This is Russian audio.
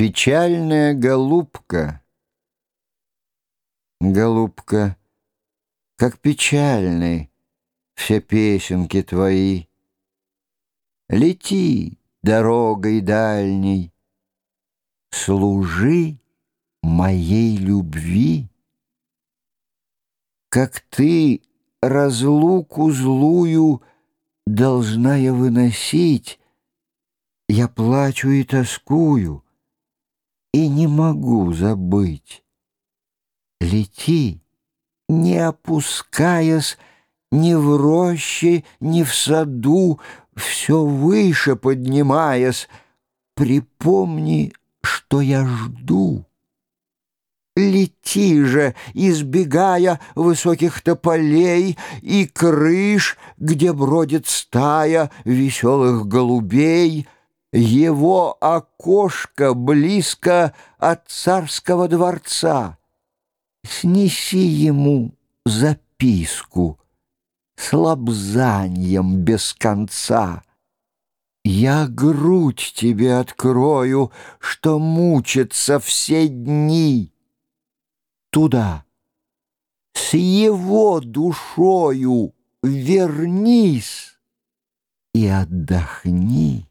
Печальная голубка. Голубка, как печальны все песенки твои. Лети дорогой дальней, служи моей любви. Как ты разлуку злую должна я выносить, я плачу и тоскую — и не могу забыть. Лети, не опускаясь ни в роще, ни в саду, все выше поднимаясь, припомни, что я жду. Лети же, избегая высоких тополей и крыш, где бродит стая веселых голубей — его окошко близко от царского дворца. Снеси ему записку с лобзанием без конца. Я грудь тебе открою, что мучится все дни. Туда, с его душою вернись и отдохни.